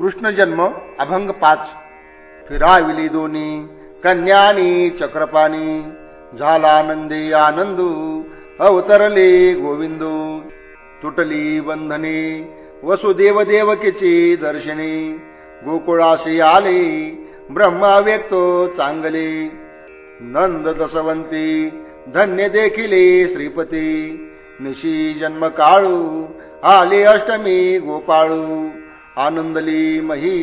कृष्ण जन्म अभंग पाच. फिराविली दोन्ही कन्यानी चक्रपाणी झाला आनंदी आनंदू अवतरले गोविंदू तुटली बंधने वसुदेव देवकीची दर्शने गोकुळाशी आले ब्रह्मा व्यक्तो चांगले नंद दसवंती धन्य देखिले श्रीपती निशी जन्म काळू आले अष्टमी गोपाळू. आनंदली मही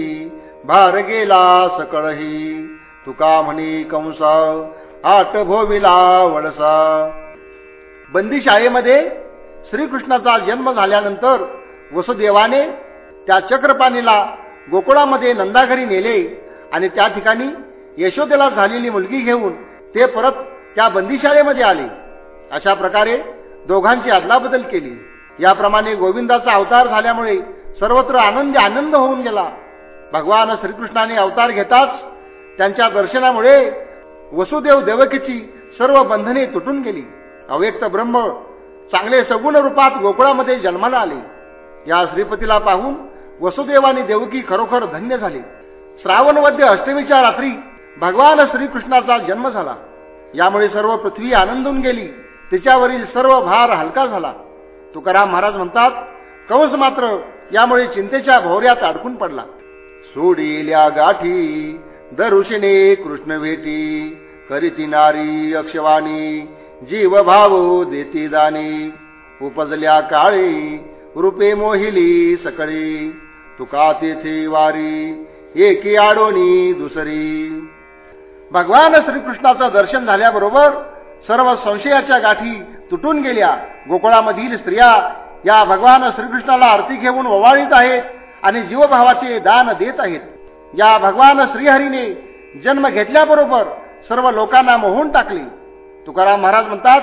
भार गेला सकळही. तुका म्हणी कंसा आट भोविला वळसा. बंदी शाळेमध्ये श्रीकृष्णाचा जन्म झाल्यानंतर वसुदेवाने त्या चक्रपाणीला गोकुळामध्ये नंदाघरी नेले आणि त्या ठिकाणी यशोदेला झालेली मुलगी घेऊन ते परत त्या बंदीशाळेमध्ये आले. अशा प्रकारे दोघांची अदलाबदल केली. याप्रमाणे गोविंदाचा अवतार झाल्यामुळे सर्वत्र आनंदी आनंद होऊन गेला. भगवान श्रीकृष्णाने अवतार घेताच त्यांच्या दर्शनामुळे वसुदेव देवकीची सर्व बंधने तुटून गेली. अव्यक्त ब्रह्म चांगले सगुण रूपात गोकुळामध्ये जन्माला आले. या श्रीपतीला पाहून वसुदेव आणि देवकी खरोखर धन्य झाले. श्रावणमध्ये अष्टमीच्या रात्री भगवान श्रीकृष्णाचा जन्म झाला. यामुळे सर्व पृथ्वी आनंदून गेली. तिच्यावरील सर्व भार हलका झाला. तुकाराम महाराज म्हणतात कंस मात्र यामुळे चिंतेच्या भोवऱ्यात अडकून पडला. सोडिल्या गाठी दरुषिणे कृष्ण भेटी करीती नारी अक्षवाणी जीव भाव देती दानी उपजल्या काळी रूपे मोहिली सकळी. तुका तेथे वारी एकी आडोनी दुसरी. भगवान श्रीकृष्णाचं दर्शन झाल्याबरोबर सर्व संशयाच्या गाठी तुटून गेल्या. गोकुळामधील स्त्रिया या भगवान श्रीकृष्णाला आरती घेऊन ओवाळीत आहेत आणि जीवभावाचे दान देत आहेत. या भगवान श्रीहरीने जन्म घेतल्याबरोबर सर्व लोकांना मोहून टाकले. तुकाराम महाराज म्हणतात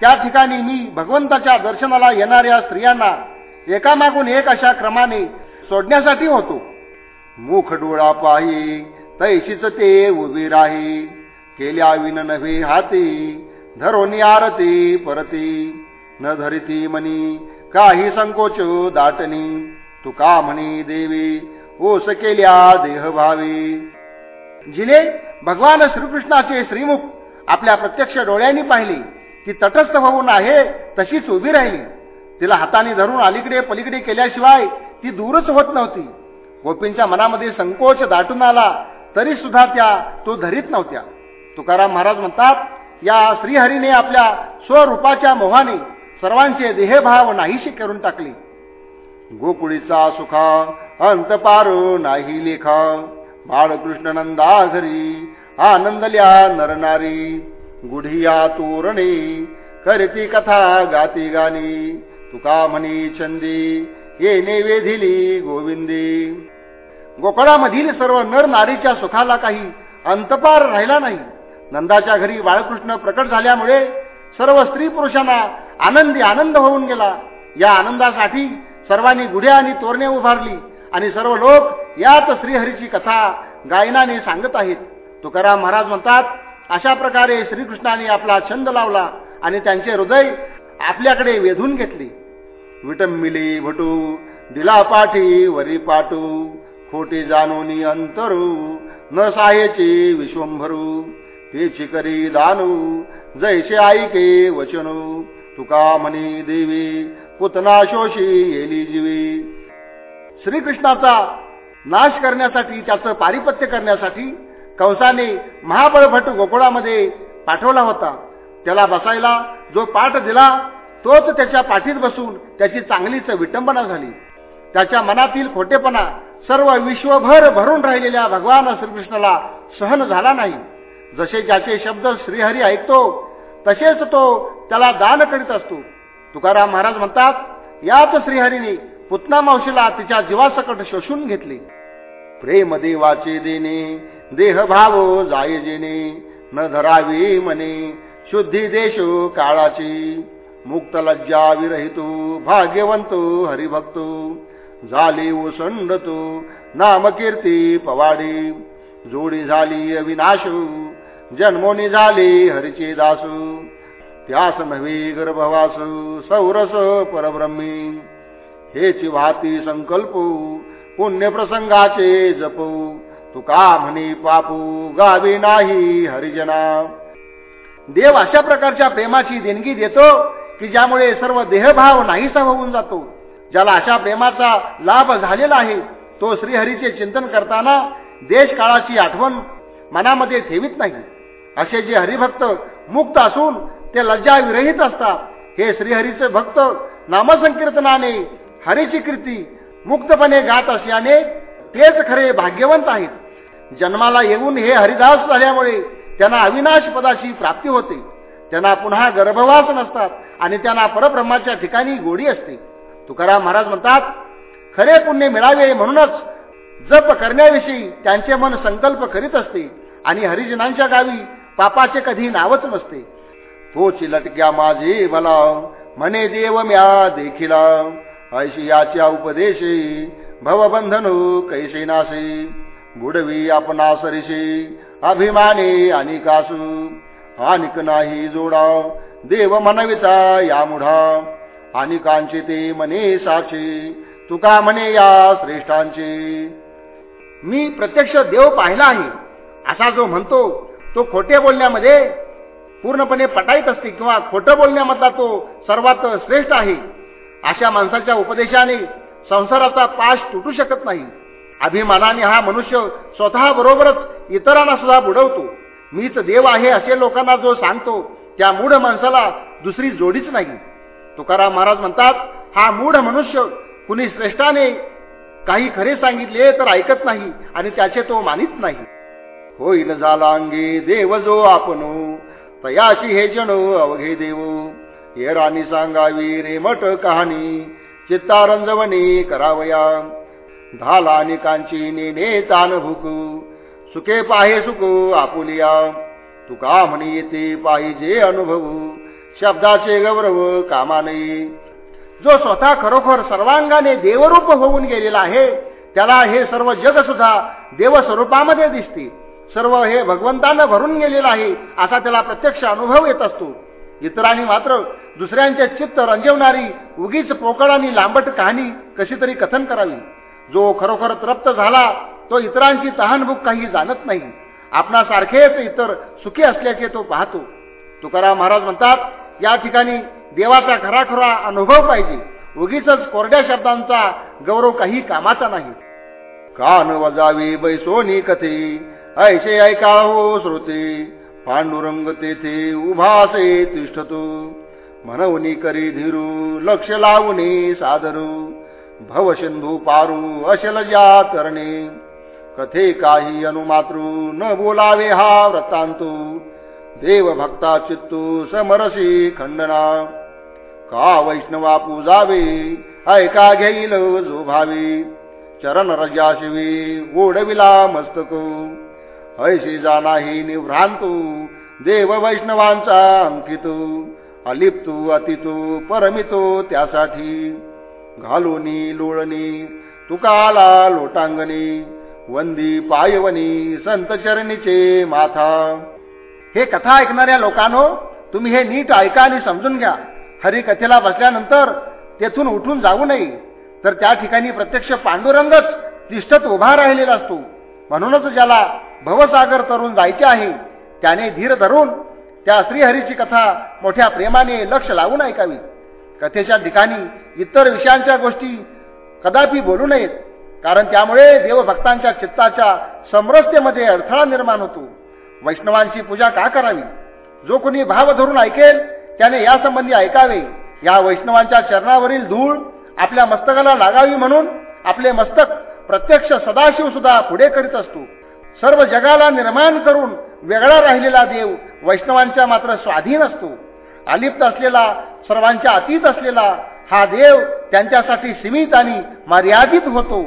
त्या ठिकाणी मी भगवंताच्या दर्शनाला येणाऱ्या स्त्रियांना एकामागून एक अशा क्रमाने सोडण्यासाठी होतो. मुख डोळा पाही तैशीच ते उभी राही. केल्या विन नव्हे हाती धरोनी आरती परती. न धरिती मनी काही संकोच दाटणी तुका म्हणी देवी ओस केल्या देहभावी जिने भगवान श्रीकृष्णाचे श्रीमुख आपल्या प्रत्यक्ष डोळ्यांनी पाहिले ती तटस्थ होऊन आहे तशीच उभी राहिली. तिला हाताने धरून अलीकडे पलीकडे केल्याशिवाय ती दूरच होत नव्हती. गोपींच्या मनामध्ये संकोच दाटून आला तरी सुद्धा त्या तो धरीत नव्हत्या. तुकाराम महाराज म्हणतात या श्रीहरीने आपल्या स्वरूपाच्या मोहाने सर्वांचे देहभाव नाहीशी करून टाकले. गोकुळीचा सुखा अंतपार नाही लेखा. बाळकृष्ण नंदा घरी आनंदल्या नरनारी. गुढिया तोरणे करती कथा गाती गाणी. तुका म्हणी छंदी येणे वेधिली गोविंदी. गोकुळामधील सर्व नर नारीच्या सुखाला काही अंतपार राहिला नाही. नंदाच्या घरी बाळकृष्ण प्रकट झाल्यामुळे सर्व स्त्री पुरुषांना आनंदी आनंद होऊन गेला. या आनंदासाठी सर्वांनी गुढ्या आणि तोरणे उभारली आणि सर्व लोक यात श्रीहरीची कथा गायनाने सांगत आहेत. तुकाराम महाराज म्हणतात अशा प्रकारे श्रीकृष्णाने आपला छंद लावला आणि त्यांचे हृदय आपल्याकडे वेधून घेतले. विटंबिली भटू दिला पाठी वरी पाटू खोटे जानोनी अंतरू न साहेचे विश्वंभरू ते करी दानू जैसे ऐके वचनू. तुका म्हणी देवी पुतना शोषी येली जीवी. श्रीकृष्णाचा नाश करण्यासाठी त्याचं पारिपत्य करण्यासाठी कंसाने महाबळभट गोकुळामध्ये पाठवला होता. त्याला बसायला जो पाठ दिला तोच त्याच्या पाठीत बसून त्याची चांगलीच विटंबना झाली. त्याच्या मनातील खोटेपणा सर्व विश्वभर भरून राहिलेल्या भगवान श्रीकृष्णाला सहन झाला नाही. जसे ज्याचे शब्द श्रीहरी ऐकतो तसेच तो त्याला दान करीत असतो. तुकाराम महाराज म्हणतात याच श्रीहरीने पुतना मावशीला तिच्या जीवासकट शोषून घेतले. प्रेम देवाचे देणे देहभाव जाय जेणे न धरावी मने शुद्धी देशो काळाची. मुक्त लज्जा विरहितो भाग्यवंतो हरिभक्तो. झाली ओसंडतो नामकीर्ती पवाडी. जोडी झाली अविनाशू. जन्मोनी झाले हरिचे दासू त्यास नव्हे गर्भवासू सौरस परब्रह्मी. हे वाहती संकल्प पुण्यप्रसंगाचे जपू. तुका म्हणी पापू गावी नाही हरिजना. देव अशा प्रकारच्या प्रेमाची देणगी देतो की ज्यामुळे सर्व देहभाव नाहीसा होऊन जातो. ज्याला अशा प्रेमाचा लाभ झालेला आहे तो श्रीहरीचे चिंतन करताना देश काळाची आठवण मनामध्ये ठेवीत नाही. असे जे हरिभक्त मुक्त असून ते लज्जा विरहित असतात. हे श्रीहरीचे भक्त नामसंकीर्तनाने हरीची कीर्ती मुक्तपणे गात असल्याने तेच खरे भाग्यवंत आहेत. जन्माला येऊन हे हरिदास झाल्यामुळे त्यांना अविनाश पदाची प्राप्ती होते. त्यांना पुन्हा गर्भवास नसतात आणि त्यांना परब्रह्माच्या ठिकाणी गोडी असते. तुकाराम महाराज म्हणतात खरे पुण्य मिळावे म्हणूनच जप करण्याविषयी त्यांचे मन संकल्प करीत असते आणि हरिजनांच्या गावी पापाचे कधी नावच नसते. तो लटक्या माझे मला म्हणे देव म्या देखिला. ऐशी याच्या उपदेशी भवबंधन कैसे नासे बुडवी आपणा सरिशी अभिमाने आणि कासू. अनिक नाही जोडा देव म्हणविता या मुढा. अनिकांचे ते मने साचे तुका म्हणे या श्रेष्ठांचे. मी प्रत्यक्ष देव पाहिला आहे असा जो म्हणतो तो खोटे बोलण्यामध्ये पूर्णपणे पटाईत असते किंवा खोटं बोलण्यामधला तो सर्वात श्रेष्ठ आहे. अशा माणसाच्या उपदेशाने संसाराचा पाश तुटू शकत नाही. अभिमानाने हा मनुष्य स्वतः बरोबरच इतरांना सुद्धा बुडवतो. मीच देव आहे असे लोकांना जो सांगतो त्या मूढ माणसाला दुसरी जोडीच नाही. तुकाराम महाराज म्हणतात हा मूढ मनुष्य कुणी श्रेष्ठाने काही खरे सांगितले तर ऐकत नाही आणि त्याचे तो मानित नाही. होईल झाला अंगी देव जो आपण. तयाची हे जणो अवघे देव. येरानी सांगावी रेमट कहाणी. चित्तारंजवणी करावया. धाला निकांची नेने तान भूक. सुखे पाहे सुख आपुलिया. तुका म्हणी येते पाहिजे अनुभव. शब्दाचे गौरव कामा नाही जो स्वतः खरोखर सर्वांगाने देवरूप होऊन गेलेला आहे त्याला हे सर्व जग सुद्धा देवस्वरूपामध्ये दिसते. सर्व हे भगवंतानं भरून गेलेलं आहे असा त्याला प्रत्यक्ष अनुभव येत असतो. इतरांनी मात्र दुसऱ्यांचे चित्त रंजवणारी उगीच पोकळ आणि लांबट कहाणी कशी तरी कथन करावी. जो खरोखर तृप्त झाला तो इतरांची तहानभूक काही जाणत नाही. आपणासारखेच इतर सुखी असल्याचे तो पाहतो. तुकाराम महाराज म्हणतात या ठिकाणी देवाचा खराखरा अनुभव पाहिजे. उगीच कोरड्या शब्दांचा गौरव काही कामाचा नाही. कान वजावी बैसोनी कथे ऐसे ऐका हो श्रोते. पांडुरंग तेथे उभासे तिष्ठतो. म्हणवनी करी धीरू लक्ष लावणे सादरू. भवसिंधू पारू अशल या करणे. कथे काही अनुमातृ न बोलावे हा व्रतांतू देव भक्ता चित्तू समरसी खंडना. का वैष्णवा पूजावे ऐका घेईल जो भावी? चरण रजाशिवी ओढविला मस्तक. ऐशी जाणाही निभ्रांतू देव वैष्णवांचा अंकितू अलिप्तू अतितू परमितो त्यासाठी. घालुनी लोळणी तुकाला लोटांगणी वंदी पायवनी संत चरणीचे माथा. हे कथा ऐकणाऱ्या लोकांनो तुम्ही हे नीट ऐका आणि समजून घ्या. हरिकथेला बसल्यानंतर तेथून उठून जाऊ नये. तर त्या ठिकाणी प्रत्यक्ष पांडुरंगच तिष्ठत उभा राहिलेला असतो. म्हणूनच ज्याला भवसागर तरुण जायचे आहे. त्याने धीर धरून त्या श्रीहरीची कथा मोठ्या प्रेमाने लक्ष लावून ऐकावी. कथेच्या ठिकाणी इतर विषयांच्या गोष्टी कदापि बोलू नयेत कारण त्यामुळे देवभक्तांच्या चित्ताच्या समरस्तेमध्ये अडथळा निर्माण होतो. वैष्णवांची पूजा का करावी? जो कोणी भाव धरून ऐकेल त्याने यासंबंधी ऐकावे. या वैष्णवांच्या चरणावरील धूळ आपल्या मस्तकाला लागावी म्हणून आपले मस्तक प्रत्यक्ष सदाशिव सुद्धा पुढे करीत असतो. सर्व जगाला निर्माण करून वेगळा राहिलेला देव वैष्णवांच्या मात्र स्वाधीन असतो. अलिप्त असलेला सर्वांच्या अतीत असलेला हा देव त्यांच्यासाठी सीमित आणि मर्यादित होतो.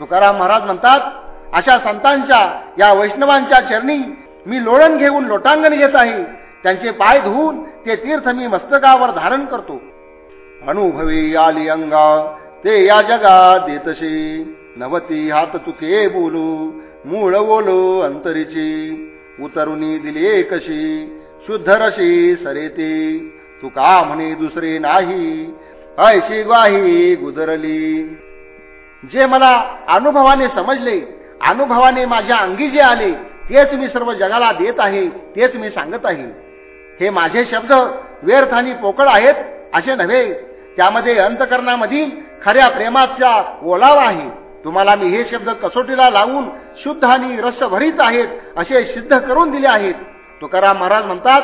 तुकाराम महाराज म्हणतात अशा संतांच्या या वैष्णवांच्या चरणी मी लोळण घेऊन लोटांगण घेत आहे. त्यांचे पाय धुवून ते तीर्थ मी मस्तकावर धारण करतो. अनुभवी आली अंगा ते या जगा देतशी नवती हात तुके बोलू. मूळ बोलो अंतरीची. उतरुनी दिली कशी शुद्ध रशी तू का म्हणे दुसरे नाही? ऐशी ग्वाही गुजरली. जे मला अनुभवाने समजले अनुभवाने माझ्या अंगी जे आले तेच मी सर्व जगाला देत आहे तेच मी सांगत आहे. हे माझे शब्द व्यर्थ आणि पोकळ आहेत असे नव्हे. त्यामध्ये अंतकरणामधील खऱ्या प्रेमाचा ओलावा आहे. तुम्हाला मी हे शब्द कसोटीला लावून शुद्ध आणि रसभरीत आहेत असे सिद्ध करून दिले आहेत. तुकाराम महाराज म्हणतात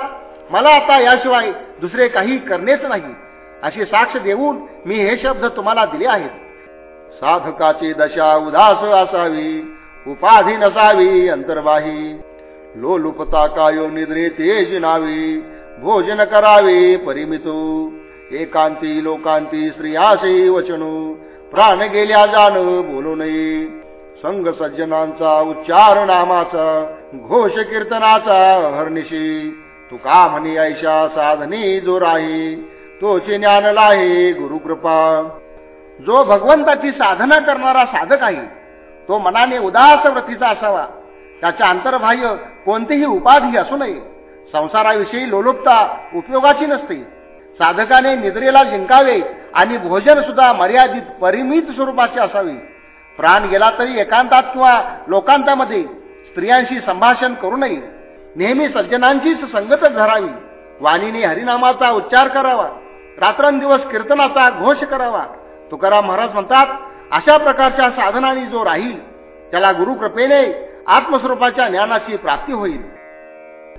मला आता याशिवाय दुसरे काही करणेच नाही. अशी साक्ष देऊन मी हे शब्द तुम्हाला दिले आहेत. साधकाची दशा उदास असावी उपाधी नसावी अंतर्वाही. लोलुपता कायो निद्रे तेज नावी भोजन करावे परिमितो. एकांती लोकांती स्त्रियासे वचनू. प्राण गेल्या जाण बोलू नये संग सज्जनांचा उच्चार नामाचा घोष कीर्तनाचा हरनिशी. तुका म्हणी ऐशा साधनी जो राही तोचे ज्ञान लाही गुरुकृपा. जो भगवंताची साधना करणारा साधक आहे तो मनाने उदास व्रतीचा असावा. त्याच्या अंतर्बाह्य कोणतीही उपाधी असू नये. संसाराविषयी लोलुपता उपयोगाची नसते. साधकाने निद्रेला जिंकावे आणि भोजन सुद्धा मर्यादित परिमित स्वरूपाचे असावे. प्राण गेला तरी एकांतात किंवा लोकांतामध्ये स्त्रियांशी संभाषण करू नये. नेहमी सज्जनांचीच संगतच धरावी. वाणीने हरिनामाचा उच्चार करावा. रात्रंदिवस कीर्तनाचा घोष करावा. तुकाराम महाराज म्हणतात अशा प्रकारच्या साधनाने जो राहील त्याला गुरुकृपेने आत्मस्वरूपाच्या ज्ञानाची प्राप्ती होईल.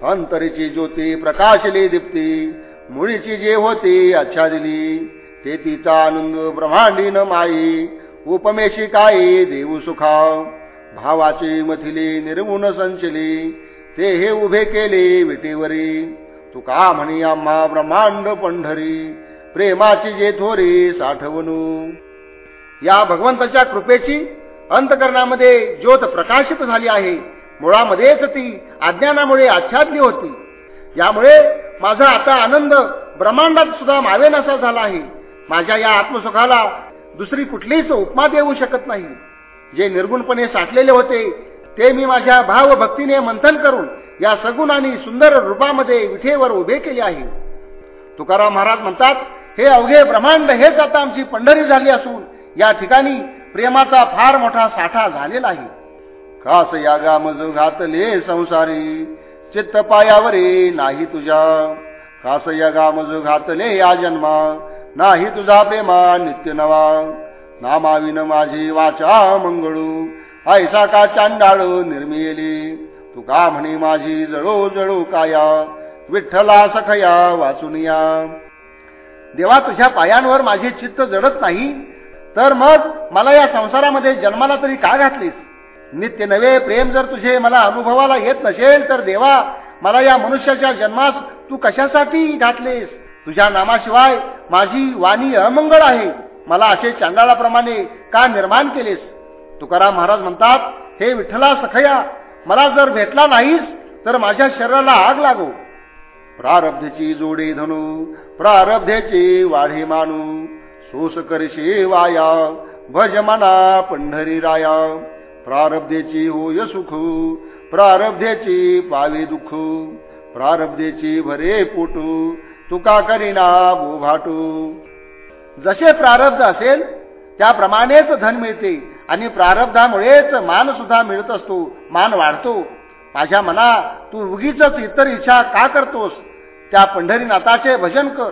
अंतरीची ज्योती प्रकाशली दीप्ती. मुळीची जे होते आच्छादिली ते तिचा आनंद ब्रह्मांडी न माई उपमेशी काय देऊ सुखा. भावाचे मथिले निर्गुण संचली ते हे उभे केले विटेवरी. तुका म्हणी आम्हा ब्रह्मांड पंढरी प्रेमाची जे थोरी साठवणू. या भगवंताच्या कृपेची अंतकरणामध्ये ज्योत प्रकाशित झाली आहे. मुळामध्येच ती अज्ञानामुळे आच्छादली होती. यामुळे माझा आता आनंद ब्रह्मांडात सुद्धा मावेनासा झाला आहे. माझ्या या आत्मसुखाला दुसरी कुठलीच उपमा देऊ शकत नाही. जे निर्गुणपणे साठलेले होते ते मी माझ्या भावभक्तीने मंथन करून या सगुण आणि सुंदर रूपामध्ये विठेवर उभे केले आहे. तुकाराम महाराज म्हणतात हे अवघे ब्रह्मांड हेच आता आमची पंढरी झाली असून या ठिकाणी प्रेमाचा फार मोठा साठा झालेला आहे. खास या गामज घातले संसारी चित्त पायावरे नाही तुझ्या. खास यगा मज घातले या जन्मा. नाही तुझा प्रेमा नित्य नवा. नामाविन माझी वाचा मंगळू. ऐसा का चांडाळ निर्मिली तू का म्हणे माझी जळू जळू काया. विठ्ठला सखया या. देवा तुझ्या पायांवर माझे चित्त जडत नाही? तर मग मला या संसारामध्ये जन्माला तरी का घातलीस? नित्य नवे प्रेम जर तुझे मला अनुभवाला येत नसेल तर देवा मला या मनुष्याच्या जन्मास तू कशासाठी घातलेस? तुझ्या नामाशिवाय माझी वाणी अमंगळ आहे. मला असे चांडाळाप्रमाणे का निर्माण केलेस? तुकाराम महाराज म्हणतात हे विठ्ठला सखया मला जर भेटला नाहीस तर माझ्या शरीराला आग लागो. प्रारब्धची जोडे धनू प्रारब्धेची वाढे मानू सोस करशे वाया भज मना पंढरी राया. प्रारब्धेची होय सुख प्रारब्धेची पावे दुःख प्रारब्धेची भरे पोटू तुका करीना बोभाटू जसे प्रारब्ध असेल त्याप्रमाणेच धन मिळते आणि प्रारब्धामुळेच मान सुद्धा मिळत असतो मान वाढतो. माझ्या मना तू उगीच इतर इच्छा का करतोस? त्या पंढरीनाथाचे भजन कर.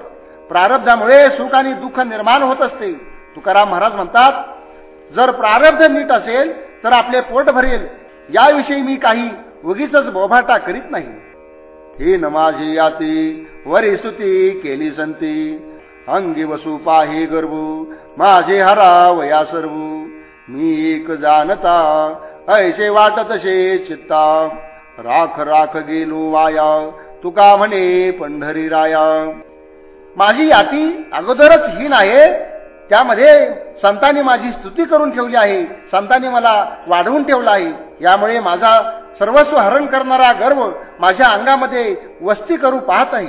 प्रारब्धामुळे सुख आणि दुःख निर्माण होत असते. तुकाराम महाराज म्हणतात जर प्रारब्ध नीट असेल तर आपले पोट भरेल. याविषयी मी काही उगीच बोभाटा करीत नाही. हे नमाजी माझी याती वरी सुती केली संती. अंगी वसू पाही गर्भू माझे हरा वया सर्व. मी एक जाणता ऐसे वाटतसे चित्ता. राख राख गेलो वाया तुका म्हणे पंढरी राया. माझी याती अगोदरच हीन आहे त्यामध्ये संतांनी माझी स्तुती करून ठेवली आहे. संतांनी मला वाढवून ठेवला आहे. यामुळे माझा सर्वस्व हरण करणारा गर्व माझ्या अंगामध्ये वस्ती करू पाहत आहे.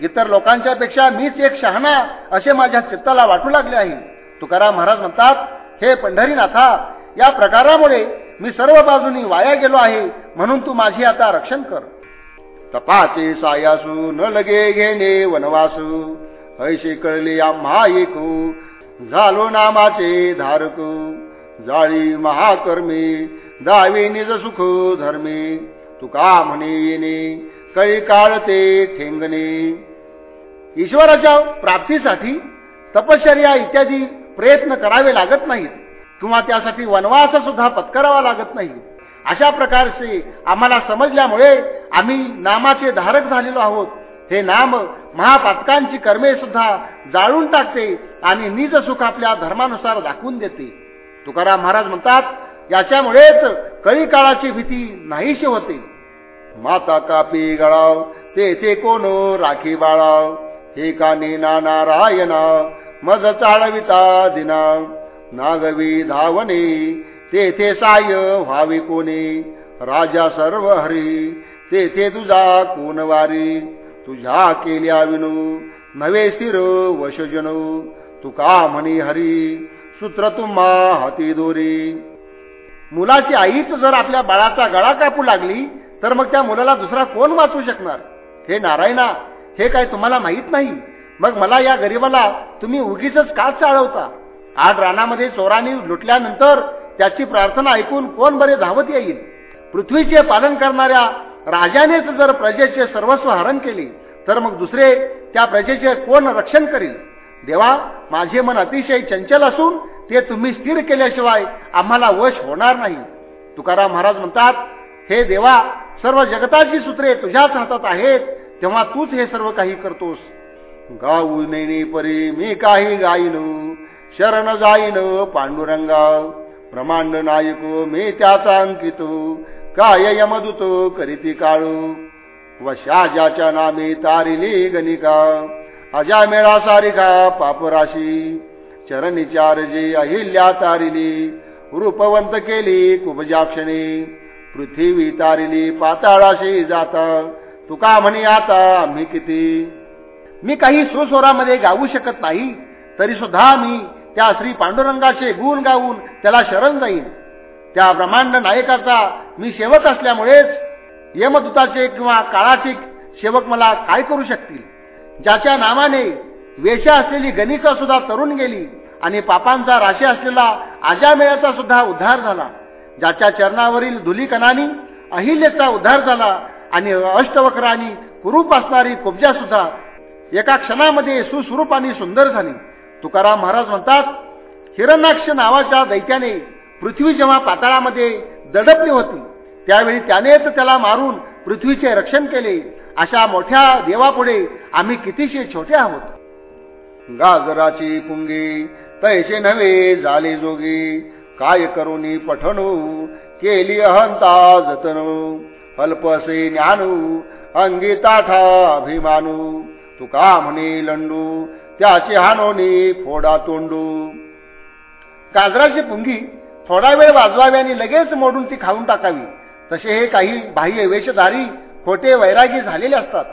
इतर लोकांच्या पेक्षा मीच एक शहाणा असे माझ्या चित्ताला वाटू लागले आहे. तुकाराम महाराज म्हणतात हे पंढरीनाथा या प्रकारामुळे मी सर्व बाजूनी वाया गेलो आहे. म्हणून तू माझी आता रक्षण कर. तपाचे सायासू न लगे घेणे वनवासू. ऐसे कळले आम्हा एकू झालो नामाचे धारक. जाळी महाकर्मी दावी निज सुख धर्मी. तुका म्हणे येणे कळी काळ ते ठेंगणे. ईश्वराच्या प्राप्तीसाठी तपश्चर्या इत्यादी प्रयत्न करावे लागत नाहीत. किंवा त्यासाठी वनवास सुद्धा पत्करावा लागत नाही. अशा प्रकारचे आम्हाला समजल्यामुळे आम्ही नामाचे धारक झालेलो आहोत. हे नाम महापातकांची कर्मे सुद्धा जाळून टाकते आणि निज सुख आपल्या धर्मानुसार दाखवून देते. तुकाराम महाराज म्हणतात याच्यामुळेच कळी काळाची भीती नाहीशी होते. माता कापी गळाव तेथे कोण राखी बाळाव? हे काने नारायणा मज चाळविता दिना. नागवी धावणे तेथे साय व्हावी कोणी? राजा सर्व हरी तेथे तुझा कोण वारी? तुझ्या केल्या विनू नवे स्थिर वशजनू. तुका म्हणी हरी सूत्र तुम्हा हाती दोरी. मुलाची आईच जर आपल्या बाळाचा गळा कापू लागली तर मग त्या मुलाला दुसरा कोण वाचू शकणार? हे नारायणा हे काय तुम्हाला माहीत नाही? मग मला या गरीबाला तुम्ही उगीच का चाळवता? आठ रानामध्ये चोरांनी लुटल्यानंतर त्याची प्रार्थना ऐकून कोण बरे धावत येईल? पृथ्वीचे पालन करणाऱ्या राजानेच जर प्रजेचे सर्वस्व हरण केले तर मग दुसरे त्या प्रजेचे कोण रक्षण करील? देवा माझे मन अतिशय चंचल असून ते तुम्ही स्थिर केल्याशिवाय आम्हाला वश होणार नाही. तुकाराम महाराज म्हणतात हे देवा सर्व जगताची सूत्रे तुझ्याच हातात आहेत तेव्हा तूच हे सर्व काही करतोस. गाऊ नेणे परी मी काही गाईन शरण जाईन पांडुरंगा. ब्रह्मांड नायक मी त्याचा अंकित. काय यमदूत करीती काळू। वशाजाच्या नामे तारिली गणिका अजा मेळा सारिका पापराशी। चरणीचार जे अहिल्या तारिली रूपवंत केली कुबजाक्षणे। पृथ्वी तारिली पाताळाशी जात। तुका म्हणी आता आम्ही किती। मी काही सुस्वरामध्ये गाऊ शकत नाही तरी सुद्धा मी त्या श्री पांडुरंगाचे गुण गाऊन त्याला शरण जाईन। त्या ब्रह्मांड नायकाचा मी सेवक असल्यामुळेच यमदूताचे किंवा काळाचे सेवक मला काय करू शकतील? ज्याच्या नामाने वेशा असलेली गणिका सुद्धा तरुण गेली आणि पापांचा राशी असलेला आजामेळाचा सुद्धा उद्धार झाला. ज्याच्या चरणावरील धुलीकणानी अहिल्याचा उद्धार झाला आणि अष्टवक्रानी कुरूप असणारी कुब्जा सुद्धा एका क्षणामध्ये सुस्वरूप आणि सुंदर झाली. तुकाराम महाराज म्हणतात हिरणाक्ष नावाच्या दैत्याने पृथ्वी जेव्हा पाताळामध्ये दडपली होती त्यावेळी त्यानेच त्याला मारून पृथ्वीचे रक्षण केले. अशा मोठ्या देवापुढे आम्ही कितीशे छोटे आहोत. गाजराची पुंगी तैसे नव्हे झाले जोगी. काय करुनी पठणू केली अहंता जतनू. अल्पसे ज्ञानू अंगी ताठा अभिमानू. तुका म्हणे लंडू त्याची हानोनी फोडा तोंडू. गाजराची पुंगी थोडा वेळ वाजवावी आणि लगेच मोडून ती खाऊन टाकावी. तसे हे काही बाह्य वेशधारी खोटे वैरागी झालेले असतात.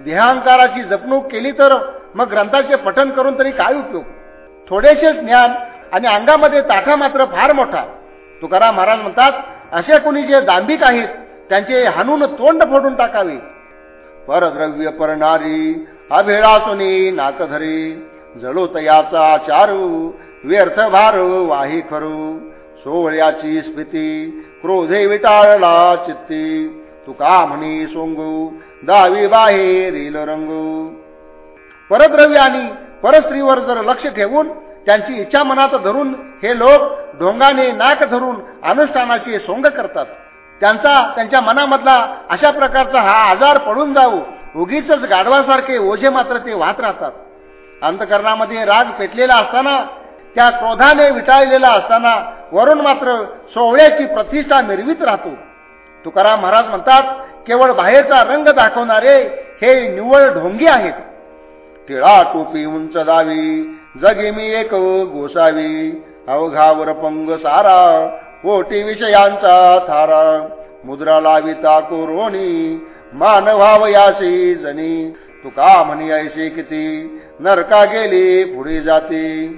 देहांकाराची जपणूक केली तर मग ग्रंथाचे पठन करून तरी काय उपयोग? थोडेसे ज्ञान आणि अंगामध्ये ताठा मात्र फार मोठा. तुकाराम महाराज म्हणतात असे कोणी जे दांभिक आहेत त्यांचे हानून तोंड फोडून टाकावे. परद्रव्य परणारी अभेळासुनी नाकधरी जळो तयाचा चारू व्यर्थ भारू वाही खरू. सोहळ्याची स्मृती क्रोधे विटाळला चित्ती. तुका म्हणी सोंगू दावी बाहेरील रंगू. परद्रव्यानी आणि परस्त्रीवर जर लक्ष ठेवून त्यांची इच्छा मनात धरून हे लोक ढोंगाने नाक धरून अनुष्ठानाची सोंग करतात. त्यांचा त्यांच्या मनामधला अशा प्रकारचा हा आजार पडून जाऊ उगीच गाढवासारखे ओझे मात्र ते वाहत राहतात. अंतकरणामध्ये राग पेटलेला असताना त्या क्रोधाने विटाळलेला असताना वरून मात्र सोहळ्याची प्रतिष्ठा मिरवीत राहतो. तुकाराम महाराज म्हणतात केवळ बाहेरचा रंग दाखवणारे हे निव्वळ ढोंगी आहेत. टिळा टोपी उंच दावी जगी मी एक गोसावी. अवघावर पंग सारा कोटी विषयांचा थारा. मुद्रा लाविता कोरोणी मानवाव यासी जनी. तुका म्हणी ऐशी किती नरका गेली पुढे जाती.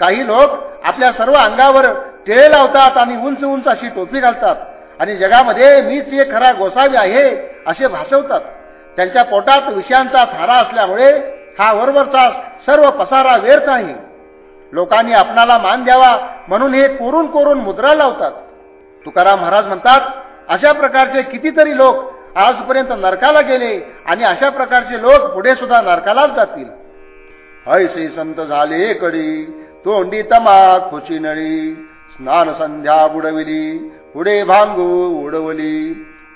काही लोक आपल्या सर्व अंगावर टिळे लावतात आणि उंच उंच अशी टोपी घालतात. आणि जगामध्ये मीच एक खरा गोसावी आहे असे भासवतात. त्यांच्या पोटात विषयांचा थारा असल्यामुळे हा वरवरचा सर्व पसारा व्यर्थ आहे लोकांनी आपणाला मान द्यावा म्हणून हे कोरून कोरून मुद्रा लावतात. तुकाराम महाराज म्हणतात अशा प्रकारचे कितीतरी लोक आजपर्यंत नरकाला गेले आणि अशा प्रकारचे लोक पुढे सुद्धा नरकालाच जातील. ऐसे संत झाले कडी तोंडी तमा खुशी नळी स्नान संध्या बुडविली पुढे भांगू उडवली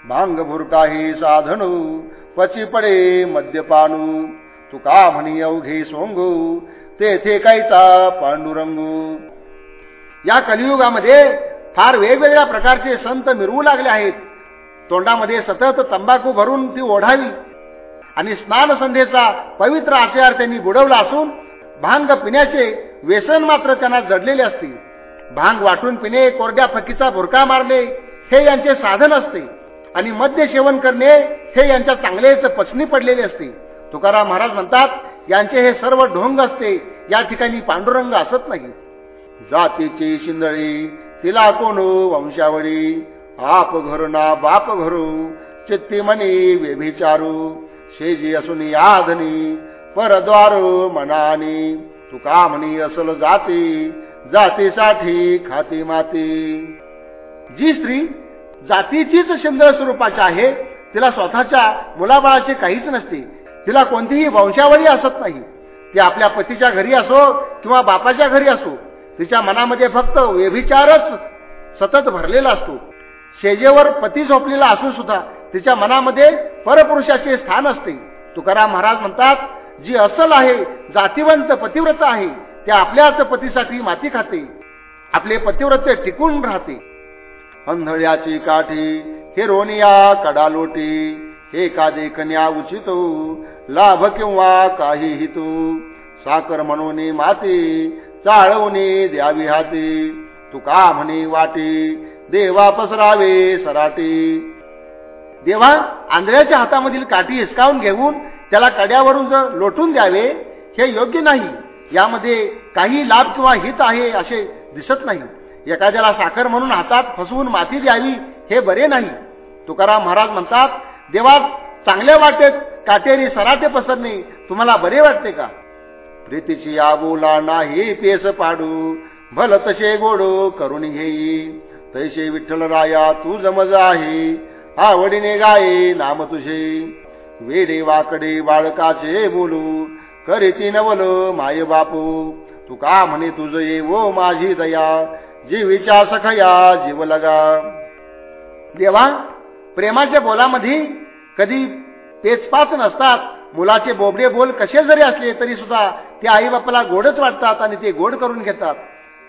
भांग भुरकाही साधनू पची पडे मद्यपानू तुका म्हणी अवघे सोंगू तेथे कायचा पांडुरंगू या कलियुगामध्ये फार वेगवेगळ्या प्रकारचे संत मिरवू लागले आहेत तोंडामध्ये सतत तंबाखू भरून ती ओढावी आणि स्नान संध्येचा पवित्र आचार त्यांनी बुडवला असून भांग पिण्याचे व्यसन मात्र त्यांना जडलेले असते. भांग वाटून पिणे कोरड्या फकीचा भुरका मारणे हे यांचे साधन असते. आणि मद्य सेवन करणे हे यांच्या चांगलेच पचनी पडलेले असते. तुकाराम महाराज म्हणतात यांचे हे सर्व ढोंग असते या ठिकाणी पांडुरंग असत नाही. जातीची शिंदळी तिला कोण वंशावळी? आप घरू ना बाप घरू चित्ती मनी व्यभिचारू. शेजी असून याधनी परद्वार मनानी. तुका म्हणी असल जाती जातीसाठी खाती माती. जी स्त्री जातीचीच शिंदळ स्वरूपाची आहे तिला स्वतःच्या मुलाबाळाचे काहीच नसते. तिला कोणतीही वंशावळी असत नाही. ती आपल्या पतीच्या घरी असो किंवा बापाच्या घरी असो तिच्या मनामध्ये फक्त व्यभिचारच सतत भरलेला असतो. शेजेवर पती झोपलेला असून सुद्धा तिच्या मनामध्ये परपुरुषाचे स्थान असते. तुकाराम महाराज म्हणतात जी असल आहे जातीवंत पतिव्रत आहे त्या आपल्याच पतीसाठी माती खाते. आपले पतिव्रत टिकून राहते. अंधळ्याची काठी हे रोनिया कडालोटी हे कादे देखण्या उचित लाभ किंवा काही हितू. साकर म्हणून माती चाळवणे द्यावी हाती. तुका म्हणे वाटी देवा पसरावे सराटी. देवा आंधळ्याच्या हातामधील काठी हिसकावून घेऊन त्याला कड्यावरून जर लोटून द्यावे हे योग्य नाही. यामध्ये काही लाभ किंवा हित आहे असे दिसत नाही. एखाद्याला साखर म्हणून हातात फसवून माती द्यावी हे बरे नाही. तुकाराम महाराज म्हणतात देवा चांगल्या वाटेत काटेरी सराटे पसरणे तुम्हाला बरे वाटते का? प्रीतीची आबोला बोला नाही पेस पाडू भल तसे गोडो करून घेई. तैसे विठ्ठल राया तू जमज आहे आवडीने गाये नाम तुझे. वेडे वाकडे बाळकाचे बोलू. करीती नवल माय बापू. तू का म्हणे तुझ ये वो माझी दया? जीवीच्या सखया जीव लगा. देवा प्रेमाच्या बोलामध्ये कधी पेचपाच नसतात. मुलाचे बोबडे बोल कसे जरी असले तरी सुद्धा ते आई बापाला गोडच वाटतात आणि ते गोड करून घेतात.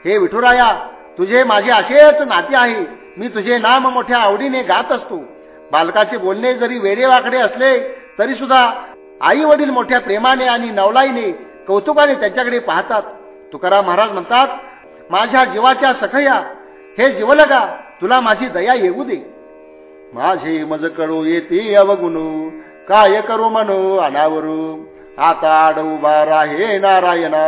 हे विठुराया तुझे माझे असेच नाते आहे. मी तुझे नाम मोठ्या आवडीने गात असतो. बालकाचे बोलणे जरी वेडेवाकडे असले तरी सुद्धा आई वडील मोठ्या प्रेमाने आणि नवलाईने कौतुकाने त्यांच्याकडे पाहतात. तुकाराम महाराज म्हणतात माझ्या जीवाच्या सखया हे जीवलगा तुला माझी दया येऊ दे. माझे मज कडू येते अवगुणू काय करू म्हणू अनावरू आता आड उभा राहे नारायणा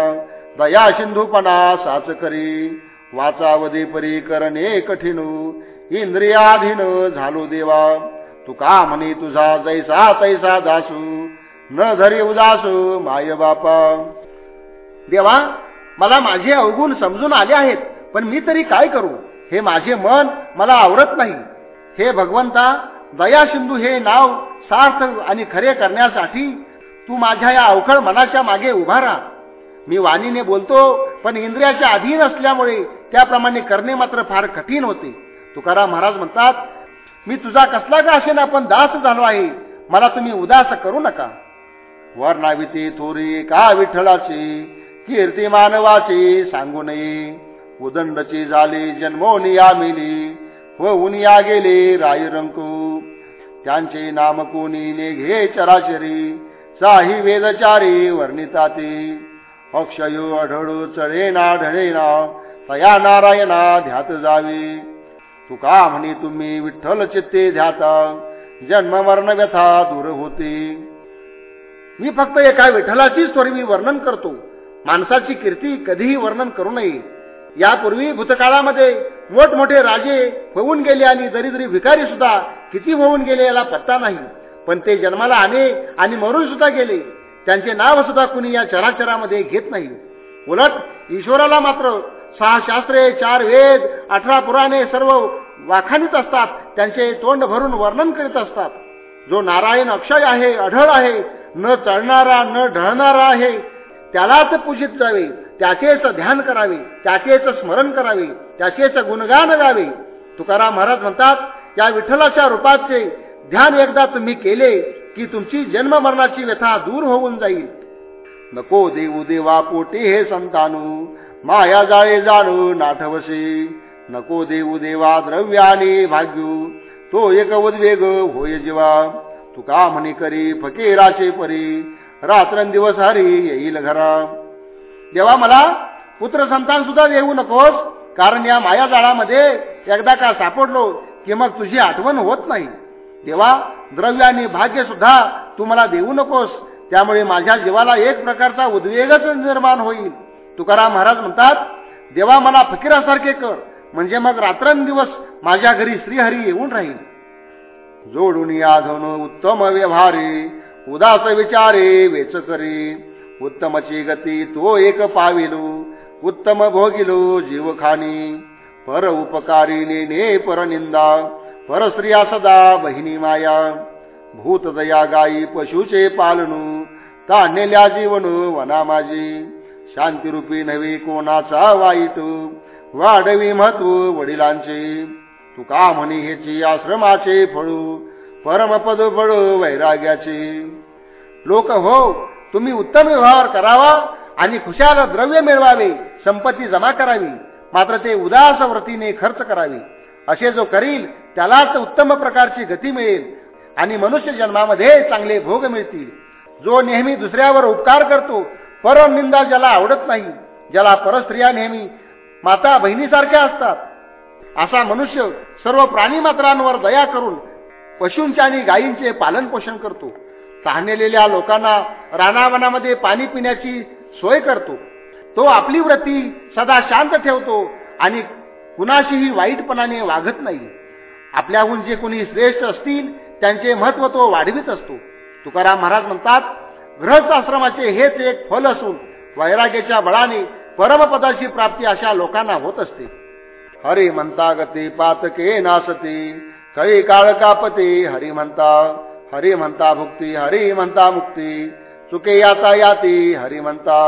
दया सिंधूपणा साच करी वाचावधी परी करणे कठीण इंद्रियाधीन झालो देवा तू का म्हणे तुझा जैसा तैसा जासू न धरी उदासू माय बापा. देवा मला माझे अवगुण समजून आले आहेत पण मी तरी काय करू? हे माझे मन मला आवरत नाही. हे भगवंता दया सिंधू हे नाव सार्थ आणि खरे करण्यासाठी तू माझ्या या अवखळ मनाच्या मागे उभा राहा. मी वाणीने बोलतो पण इंद्रियाच्या अधीन असल्यामुळे त्याप्रमाणे करणे मात्र फार कठीण होते. तुकाराम महाराज म्हणतात मी तुझा कसला का असेना पण दास झालो आहे. मला तुम्ही उदास करू नका. वर नाविते थोरी का विठ्ठलाची कीर्ती मानवाची सांगू नये. उदंडची झाली जन्मोनिया मिली होऊन या गेले राय रंकू. त्यांचे नाम कोणी ने घे चराचरी साही वेदचारी वर्णिताती अक्षयो अढळू चढेना ढळेना तया नारायणा ध्यात जावी. तुका म्हणे तुम्ही विठ्ठल चित्ते ध्याता. जन्म मरण व्यथा दूर होते. मी फक्त एका विठ्ठलाची स्वर मी वर्णन करतो. माणसाची कीर्ती कधीही वर्णन करू नये. यापूर्वी भूतकाळामध्ये मोठमोठे राजे होऊन गेले आणि दरिद्री भिकारी सुद्धा किती होऊन गेले याला पत्ता नाही. पण ते जन्माला आले आणि मरून सुद्धा गेले. त्यांचे नाव सुद्धा कुणी या चराचरामध्ये घेत नाही. उलट ईश्वराला मात्र सहा शास्त्रे चार वेद अठरा पुराणे सर्व वाखाणीत असतात. त्यांचे तोंड भरून वर्णन करीत असतात. जो नारायण अक्षय आहे अढळ आहे न चढणारा न ढळणारा आहे त्यालाच पूजित जावे त्याचेच ध्यान करावे त्याचेच स्मरण करावे त्याचेच गुणगान गावे. तुकाराम महाराज म्हणतात या विठ्ठलाच्या रूपाचे ध्यान एकदा तुम्ही केले की तुमची जन्म मरणाची व्यथा दूर होऊन जाईल. नको देऊ देवा पोटी हे संतानू माया जाळे जाणू नाठवसे नको देऊ देवा द्रव्याने भाग्यू. तो एक उद्वेग होय जीवा. तुका म्हणी करी फकीराचे परी. रात्रंदिवस हरी येईल घरा. देवा मला पुत्र संतान सुद्धा देऊ नकोस कारण या माया जाळामध्ये एकदा का सापडलो की मग तुझी आठवण होत नाही. देवा द्रव्य आणि भाग्य सुद्धा तू मला देऊ नकोस त्यामुळे माझ्या जीवाला एक प्रकारचा उद्वेगच निर्माण होईल. तुकाराम महाराज म्हणतात देवा मला फकीरासारखे कर. म्हणजे मग रात्रंदिवस माझ्या घरी श्रीहरी येऊन राहील. जोडून याधन उत्तम व्यवहारे उदास विचारे वेच करी. उत्तमची गती तो एक पाविलो उत्तम भोगिलो जीवखानी. पर उपकारी नेने परनिंदा परस्त्रिया सदा बहिणी माया. भूत दया गाई पशुचे पालनू ताणलेल्या जीवन वना माझी शांतिरूपी नवी कोणाचा वाईट. वाढवी महत्त्व वडिलांचे. तुका म्हणी हेची आश्रमाचे फळू परमपद फळ वैराग्याचे. लोक हो तुम्ही उत्तम व्यवहार करावा आणि खुशाल द्रव्य मिळवावे संपत्ती जमा करावी मात्र ते उदास व्रतीने खर्च करावे. असे जो करील त्यालाच उत्तम प्रकारची गती मिळेल आणि मनुष्य जन्मामध्ये चांगले भोग मिळतील. जो नेहमी दुसऱ्यावर उपकार करतो परम निंदा ज्याला आवडत नाही ज्याला परस्त्रिया नेहमी माता बहिणीसारख्या असतात. असा मनुष्य सर्व प्राणी मात्रांवर दया करून पशूंचे आणि गायींचे पालन पोषण करतो. तहानेलेल्या लोकांना रानावनामध्ये पाणी पिण्याची सोय करतो. तो आपली व्रती सदा शांत ठेवतो आणि कुणाशीही वाईटपणाने वागत नाही. आपल्याहून जे कोणी श्रेष्ठ असतील त्यांचे महत्त्व तो वाढवित असतो. तुकाराम महाराज म्हणतात गृहस्थाश्रमाचे हेच एक फल असून वैराग्याच्या बळाने परमपदाची प्राप्ती अशा लोकांना होत असते. हरी म्हणता गती पातके नासते कळी काळ कापते हरी म्हणता हरी म्हणता भुक्ती हरी म्हणता मुक्ती चुके याता याती हरी म्हणता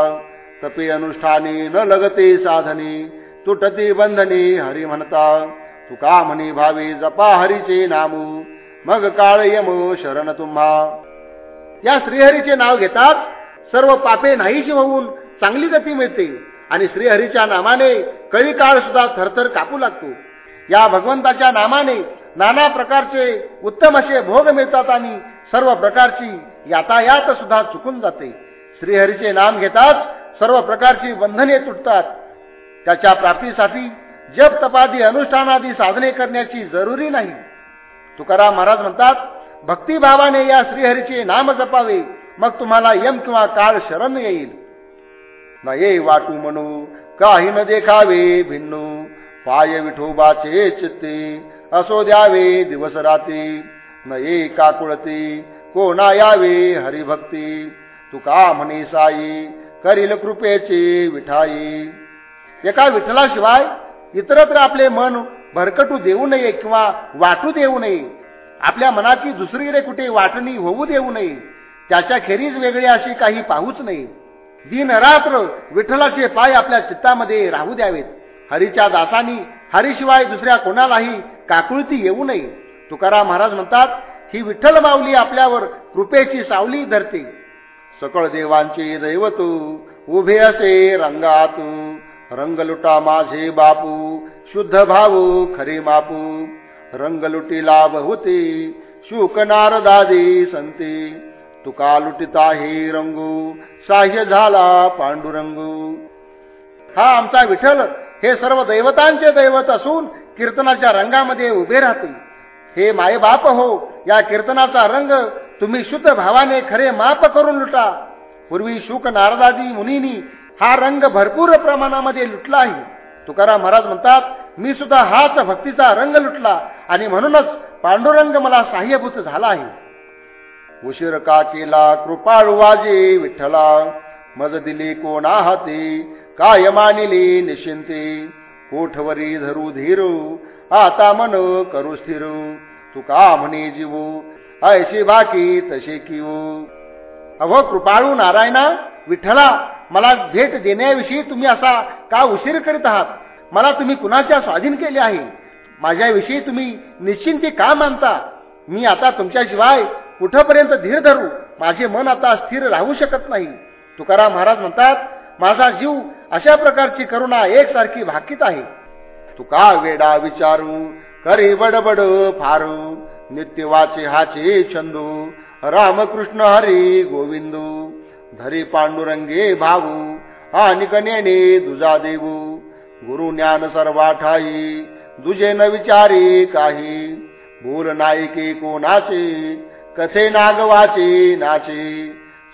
तपे अनुष्ठानी न लगते साधनी तुटती बंधनी हरी म्हणता तुका म्हणी भावी जपा हरीचे नामू मग काळ यम शरण तुम्हा. या श्रीहरीचे नाव घेतात सर्व पापे नाहीशी होऊन चांगली गती मिळते. आणि श्रीहरीच्या नामाने कळी काळ सुद्धा थरथर कापू लागतो. या भगवंताच्या नामाने नाना प्रकारचे उत्तम असे भोग मिळतात आणि सर्व प्रकारची यातायात सुद्धा चुकून जाते. श्रीहरीचे नाम घेताच सर्व प्रकारची बंधने तुटतात. त्याच्या प्राप्तीसाठी जप तपादी अनुष्ठानादी साधने करण्याची जरुरी नाही. तुकाराम महाराज म्हणतात भक्तिभावाने या श्रीहरीचे नाम जपावे मग तुम्हाला यम किंवा काळ शरण येईल. न ये वाटू म्हणू काही न देखावे भिन्नू. पाय विठोबाचे चित्ते असो द्यावे दिवस राती न ये काकुळती कोणा यावे हरिभक्ती. तुका म्हणे साई करील कृपेची विठाई. एका विठ्ठलाशिवाय इतरत्र आपले मन भरकटू देऊ नये किंवा वाटू देऊ नये. आपल्या मनाची दुसरी रे कुठे वाटणी होऊ देऊ नये. त्याच्या खेरीज वेगळी अशी काही पाहूच नये. दिन रात्र विठ्ठलाचे पाय आपल्या चित्तामध्ये राहू द्यावेत. हरीच्या दासानी हरीशिवाय दुसऱ्या कोणालाही काकुळती येऊ नये. तुकाराम महाराज म्हणतात ही विठ्ठल माऊली आपल्यावर कृपेची सावली धरते. सकळ देवांचे दैवत उभे असे रंगात. रंग लुटा माझे बापू शुद्ध भाऊ खरे मापू. रंग लुटीला होते शुक नारदादी संते. तुका लुटिता हे रंगू साह्य झाला पांडुरंग. हा आमचा विठ्ठल हे सर्व दैवतांचे दैवत असून कीर्तनाच्या रंगामध्ये उभे राहते हे मायबाप हो या कीर्तनाचा रंग तुम्ही शुद्ध भावाने खरे माप करून लुटा. पूर्वी शुक नारदादी मुनीनी हा रंग भरपूर प्रमाणामध्ये लुटला आहे तुकाराम महाराज म्हणतात मी सुद्धा हाच भक्तीचा रंग लुटला आणि म्हणूनच पांडुरंग मला साह्यभूत झाला आहे उशीर का केला कृपाळू वाजे विठ्ठला. मज दिली कोणा हाती काय मानिली निश्चिंते कोठवरी धरू धीरू? आता मन करू स्थिर. तुका म्हणे जीवू ऐशी बाकी तसे किऊ अहो कृपाळू नारायणा विठ्ठला मला भेट देण्याविषयी तुम्ही असा का उशीर करीत आहात? मला तुम्ही कुणाच्या स्वाधीन केले आहे? माझ्याविषयी तुम्ही निश्चिंती का मानता? मी आता तुमच्याशिवाय कुठपर्यंत धीर धरू? माझे मन आता स्थिर राहू शकत नाही. तुकाराम महाराज म्हणतात माझा जीव अशा प्रकारची करुणा एकसारखी भाकीत आहे. तुका वेडा विचारू करी बडबड फारू नित्य वाचे हाचे छंदू रामकृष्ण हरी गोविंदू धरी पांडुरंगे भाऊ आणि कनेने दुजा देवू गुरु ज्ञान सर्वा ठाई दुजे न विचारी काही भूल नायके कोणाचे कथे नाग वाचे नाचे?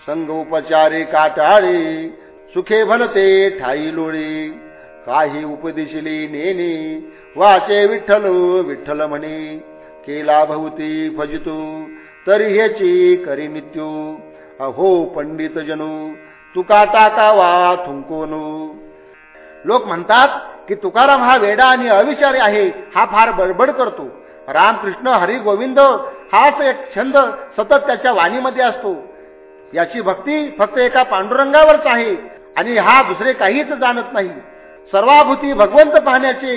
संग उपचारे काटाळे सुखे भलते ठाई लोळे. काही उपदिशिली नेने वाचे विठ्ठल विठ्ठल म्हणे. केला भवती भजतो तरी ह्याची करी नित्यो. अहो पंडित जनू तुका टाकावा थुंकोनो. लोक म्हणतात की तुकाराम हा वेडा आणि अविचारी आहे हा फार बडबड करतो. रामकृष्ण हरी गोविंद हाच एक छंद सतत त्याच्या वाणीमध्ये असतो. याची भक्ती फक्त एका पांडुरंगावरच आहे आणि हा दुसरे काहीच जाणत नाही. सर्वाभूती भगवंत पाहण्याचे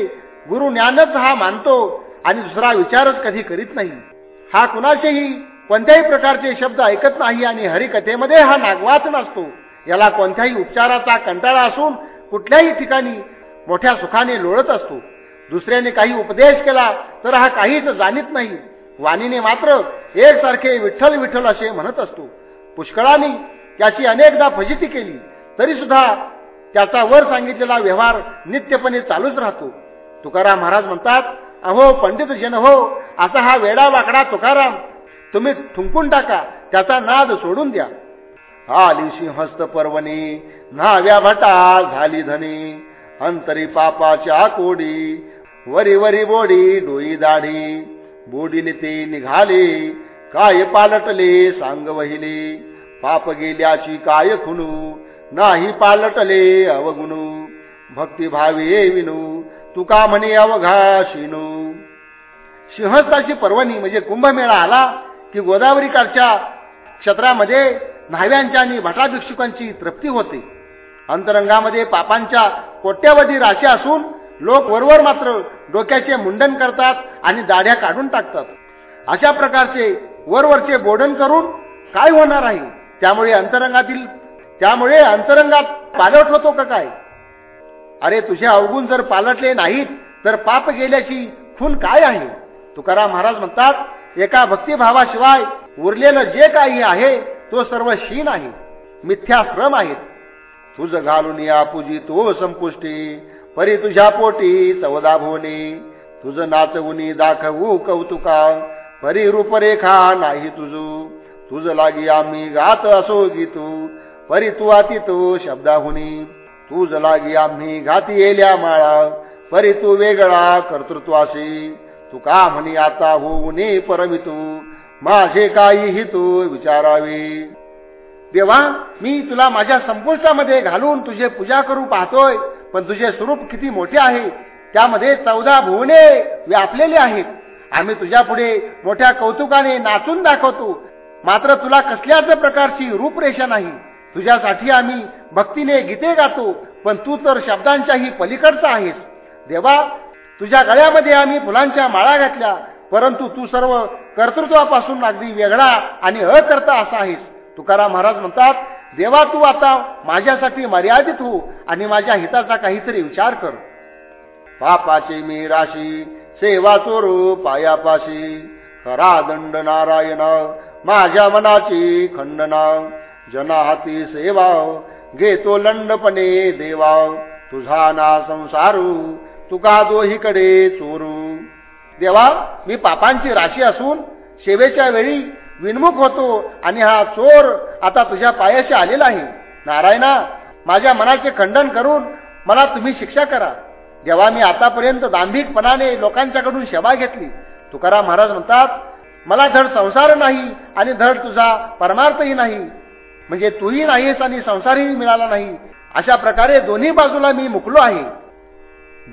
गुरु ज्ञानच हा मानतो आणि दुसरा विचारच कधी करीत नाही. हा कुणाचेही कोणत्याही प्रकारचे शब्द ऐकत नाही आणि हरिकथेमध्ये हा नागवाच नसतो. याला कोणत्याही उपचाराचा कंटाळा असून कुठल्याही ठिकाणी मोठ्या सुखाने लोळत असतो. दुसऱ्याने काही उपदेश केला तर हा काहीच जाणीत नाही. वाणीने मात्र एकसारखे विठ्ठल विठ्ठल असे म्हणत असतो. पुष्कळाने त्याची अनेकदा फजिती केली तरी सुद्धा त्याचा वर सांगितलेला व्यवहार नित्यपणे चालूच राहतो. तुकाराम महाराज म्हणतात अहो पंडित जन हो असा हा वेडा वाकडा तुकाराम तुम्ही थुंकून टाका त्याचा नाद सोडून द्या. आली सिंहस्त पर्वणी न्हाव्या भटा झाली धनी अंतरी पापाच्या कोडी. वरी वरी बोडी डोई दाढी. बोडीने ते निघाले काय पालटले सांग वहिले. पाप गेल्याची काय खुनू नाही पालटले अवगुणू. भक्तिभावी विनू तुका म्हणे अवघा शिनू सिंहस्थाची पर्वणी म्हणजे कुंभमेळा आला की गोदावरीकाळच्या क्षेत्रामध्ये न्हाव्यांच्या आणि भटाभिक्षुकांची तृप्ती होते. अंतरंगामध्ये पापांच्या कोट्यावधी राशी असून लोक वरवर मात्र डोक्याचे मुंडन करतात आणि दाढ्या काढून टाकतात. अशा प्रकारचे वरवरचे बोडन करून काय होणार आहे? त्यामुळे अंतरंगातील त्यामुळे अंतरंगात पालट होतो का काय? अरे तुझे अवगुण जर पालटले नाहीत तर पाप गेल्याची खून काय आहे? तुकाराम महाराज म्हणतात एका भक्तिभावाशिवाय उरलेलं जे काही आहे तो सर्व शीन आहे. मिथ्या श्रम आहेत. तुझ घालून या पूजी तो संपुष्टी. परी तुझ्या पोटी चवदा भोवने. तुझ नाचवुनी दाखवू कौतुका. परी रूपरेखा नाही तुझू. तुझ लागी आम्ही गात असो गीतू. परी तू आती तो शब्दाहुनी. तुझ लागी आम्ही घाती येल्या माळा. परी तू वेगळा कर्तृत्वाशी तू का म्हणी आता होऊनी परमितू? माझे काही तू विचारावे. देवा मी तुला माझ्या संपुष्टामध्ये घालून तुझे पूजा करू पाहतोय पण तुझे स्वरूप किती मोठे आहे. त्यामध्ये चौदा भुवने व्यापलेले आहेत. आम्ही तुझ्या पुढे मोठ्या कौतुकाने नाचून दाखवतो. मात्र तुला कसल्याच प्रकारची रूपरेषा नाही. तुझ्यासाठी आम्ही भक्तीने गीते गातो पण तू तर शब्दांच्याही पलीकडचा आहेस. देवा तुझ्या गळ्यामध्ये आम्ही फुलांच्या माळा घातल्या परंतु तू सर्व कर्तृत्वापासून अगदी वेगळा आणि अकर्ता असा आहेस. तुकाराम महाराज म्हणतात देवा तू आता माझ्यासाठी मर्यादित हो आणि माझ्या हिताचा काहीतरी विचार कर. पापाची मी राशी सेवा चोरू पायापाशी खरा दंड नारायण माझ्या मनाची खंडना. जना हाती सेवा घेतो लंडपणे देवा. तुझा ना संसारू तुका दोहीकडे चोरू. देवा मी पापांची राशी असून सेवेच्या वेळी विनमुख होतो आणि हा चोर आता तुझ्या पायाशी आलेला आहे. नारायणा माझ्या मनाचे खंडन करून मला तुम्ही शिक्षा करा. जेव्हा मी आतापर्यंत दांभिकपणाने लोकांच्याकडून सेवा घेतली तुकाराम महाराज म्हणतात मला धड संसार नाही आणि धड तुझा परमार्थही नाही. म्हणजे तूही नाहीस आणि संसारही मिळाला नाही. अशा प्रकारे दोन्ही बाजूला मी मुकलो आहे.